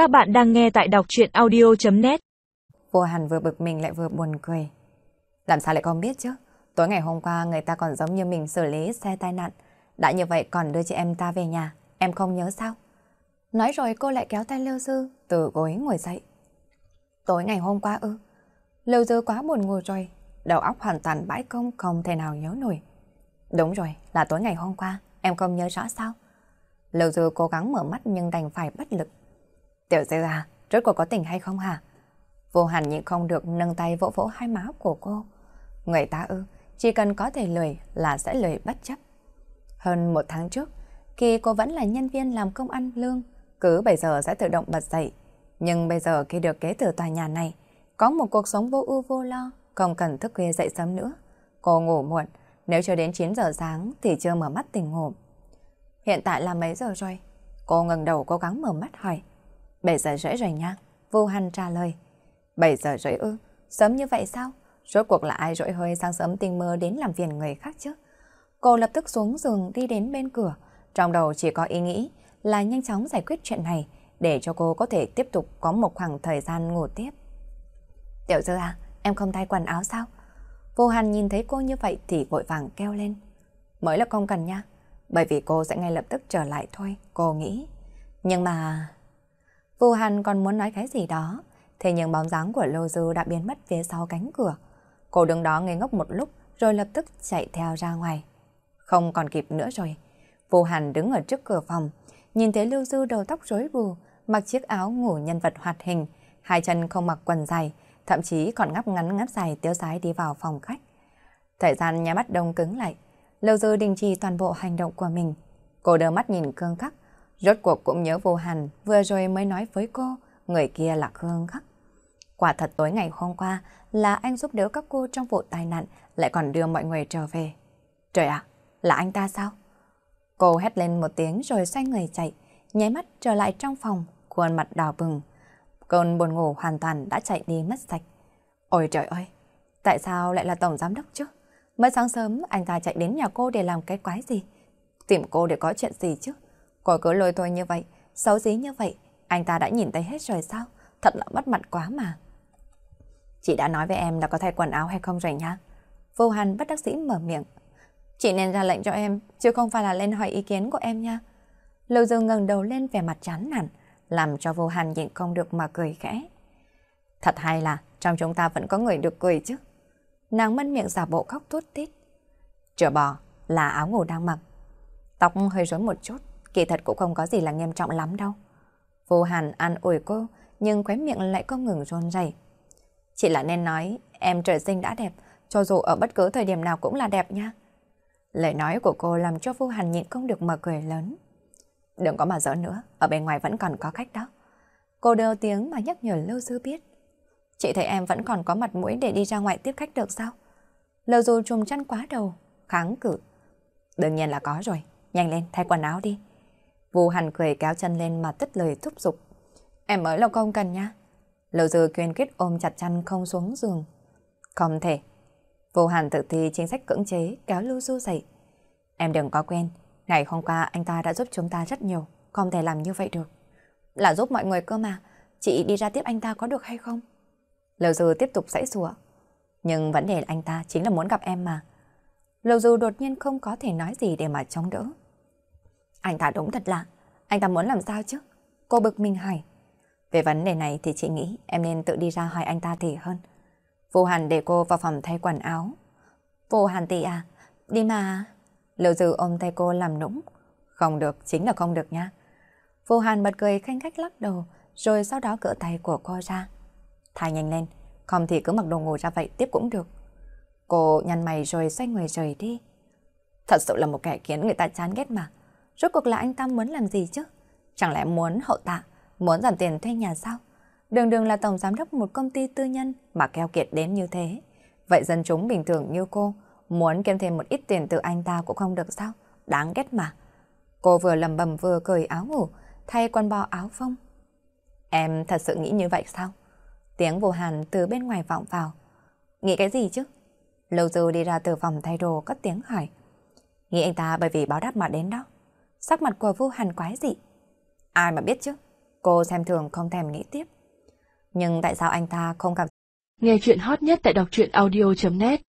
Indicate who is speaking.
Speaker 1: Các bạn đang nghe tại đọc chuyện audio.net
Speaker 2: Vô Hàn vừa bực mình lại vừa buồn cười. Làm sao lại không biết chứ? Tối ngày hôm qua người ta còn giống như mình xử lý xe tai nạn. Đã như vậy còn đưa chị em ta về nhà. Em không nhớ sao? Nói rồi cô lại kéo tay Lưu Dư từ gối ngồi dậy. Tối ngày hôm qua ư? Lưu Dư quá buồn ngủ rồi. Đầu óc hoàn toàn bãi công không thể nào nhớ nổi. Đúng rồi, là tối ngày hôm qua. Em không nhớ rõ sao? Lưu Dư cố gắng mở mắt nhưng đành phải bất lực. Tiểu Dư à, rốt cuộc có tỉnh hay không hả? Vô hẳn nhịn không được nâng tay vỗ vỗ hai má của cô. Người ta ư, chỉ cần có thể lười là sẽ lười bất chấp. Hơn một tháng trước, khi cô vẫn là nhân viên làm công ăn lương, cứ bây giờ sẽ tự động bật dậy. Nhưng bây giờ khi được kế từ tòa nhà này, có một cuộc sống vô ưu vô lo, không cần thức khuya dậy sớm nữa. Cô ngủ muộn, nếu cho đến 9 giờ sáng thì chưa mở mắt tỉnh ngủ. Hiện tại là mấy giờ rồi? Cô ngừng đầu cố gắng mở mắt hỏi. 7 giờ rưỡi rồi nha. Vô Hàn trả lời. 7 giờ rưỡi ư? Sớm như vậy sao? Rốt cuộc là ai rỗi hơi sáng sớm tinh mơ đến làm phiền người khác chứ? Cô lập tức xuống giường đi đến bên cửa. Trong đầu chỉ có ý nghĩ là nhanh chóng giải quyết chuyện này để cho cô có thể tiếp tục có một khoảng thời gian ngủ tiếp. Tiểu dư à, em không thay quần áo sao? Vô Hàn nhìn thấy cô như vậy thì vội vàng kêu lên. Mới là không cần nha, bởi vì cô sẽ ngay lập tức trở lại thôi, cô nghĩ. Nhưng mà... Vô Hàn còn muốn nói cái gì đó, thế nhưng bóng dáng của Lô Dư đã biến mất phía sau cánh cửa. Cô đứng đó ngây ngốc một lúc rồi lập tức chạy theo ra ngoài. Không còn kịp nữa rồi. Vô Hàn đứng ở trước cửa phòng, nhìn thấy Lưu Dư đầu tóc rối bù, mặc chiếc áo ngủ nhân vật hoạt hình, hai chân không mặc quần dài, thậm chí còn ngắp ngắn ngắp dài tiêu sái đi vào phòng khách. Thời gian nhà mắt đông cứng lại, Lưu Dư đình chỉ toàn bộ hành động của mình. Cô đưa mắt nhìn Cương Khắc, rốt cuộc cũng nhớ vô hành, vừa rồi mới nói với cô, người kia là Khương Khắc. Quả thật tối ngày hôm qua là anh giúp đỡ các cô trong vụ tai nạn lại còn đưa mọi người trở về. Trời ạ, là anh ta sao? Cô hét lên một tiếng rồi xoay người chạy, nháy mắt trở lại trong phòng, khuôn mặt đỏ bừng. Cơn buồn ngủ hoàn toàn đã chạy đi mất sạch. Ôi trời ơi, tại sao lại là tổng giám đốc chứ? Mới sáng sớm anh ta chạy đến nhà cô để làm cái quái gì? Tìm cô để có chuyện gì chứ? Cô cứ lôi thôi như vậy, xấu xí như vậy, anh ta đã nhìn thấy hết rồi sao? Thật là mất mặt quá mà. Chị đã nói với em là có thay quần áo hay không rồi nhá. Vô Hàn bất đắc dĩ mở miệng. Chị nên ra lệnh cho em, chứ không phải là lên hỏi ý kiến của em nha. Lưu Dương ngẩng đầu lên vẻ mặt chán nản, làm cho vô hàn nhịn không được mà cười khẽ. Thật hay là trong chúng ta vẫn có người được cười chứ. Nàng mân miệng giả bộ khóc thút tít. Trở bò là áo ngủ đang mặc. Tóc hơi rối một chút, kỳ thật cũng không có gì là nghiêm trọng lắm đâu. Vô hàn an ủi cô, nhưng khóe miệng lại không ngừng rôn rẩy. Chỉ là nên nói, em trời sinh đã đẹp, cho dù ở bất cứ thời điểm nào cũng là đẹp nha. Lời nói của cô làm cho vô hàn nhịn không được mở cười lớn. Đừng có mà giỡn nữa, ở bên ngoài vẫn còn có khách đó. Cô đưa tiếng mà nhắc nhở Lưu Dư biết. Chị thấy em vẫn còn có mặt mũi để đi ra ngoài tiếp khách được sao? Lưu Dư trùm chăn quá đầu, kháng cự. Đương nhiên là có rồi, nhanh lên thay quần áo đi. Vu Hàn cười kéo chân lên mà tất lời thúc giục. Em mới là không cần nha. Lâu Dư kiên quyết ôm chặt chăn không xuống giường. Không thể. Vô Hàn tự thi chính sách cưỡng chế kéo Lưu Du dậy. Em đừng có quên, Ngày hôm qua anh ta đã giúp chúng ta rất nhiều, không thể làm như vậy được. Là giúp mọi người cơ mà, chị đi ra tiếp anh ta có được hay không? Lưu Du tiếp tục sãy sủa. Nhưng vấn đề là anh ta chính là muốn gặp em mà. Lưu Du đột nhiên không có thể nói gì để mà chống đỡ. Anh ta đúng thật lạ, anh ta muốn làm sao chứ? Cô bực mình hỏi. Về vấn đề này thì chị nghĩ em nên tự đi ra hỏi anh ta thì hơn. Vô Hàn để cô vào phòng thay quần áo. Vô Hàn tỷ à, đi mà... Lưu Dư ôm tay cô làm nũng. Không được, chính là không được nha. Vô Hàn bật cười khanh khách lắc đầu, rồi sau đó cỡ tay của cô ra. Thay nhanh lên, không thì cứ mặc đồ ngủ ra vậy tiếp cũng được. Cô nhăn mày rồi xoay người rời đi. Thật sự là một kẻ khiến người ta chán ghét mà. Rốt cuộc là anh ta muốn làm gì chứ? Chẳng lẽ muốn hậu tạ, muốn giảm tiền thuê nhà sao? Đường đường là tổng giám đốc một công ty tư nhân mà keo kiệt đến như thế. Vậy dân chúng bình thường như cô, Muốn kiếm thêm một ít tiền từ anh ta cũng không được sao? Đáng ghét mà. Cô vừa lầm bầm vừa cười áo ngủ, thay quần bò áo phông. Em thật sự nghĩ như vậy sao? Tiếng vô hàn từ bên ngoài vọng vào. Nghĩ cái gì chứ? Lâu dư đi ra từ phòng thay đồ cất tiếng hỏi. Nghĩ anh ta bởi vì báo đáp mà đến đó. Sắc mặt của vu hàn quái dị. Ai mà biết chứ? Cô xem thường không thèm nghĩ tiếp. Nhưng tại sao anh ta không cảm
Speaker 1: Nghe chuyện hot nhất tại đọc truyện audio.net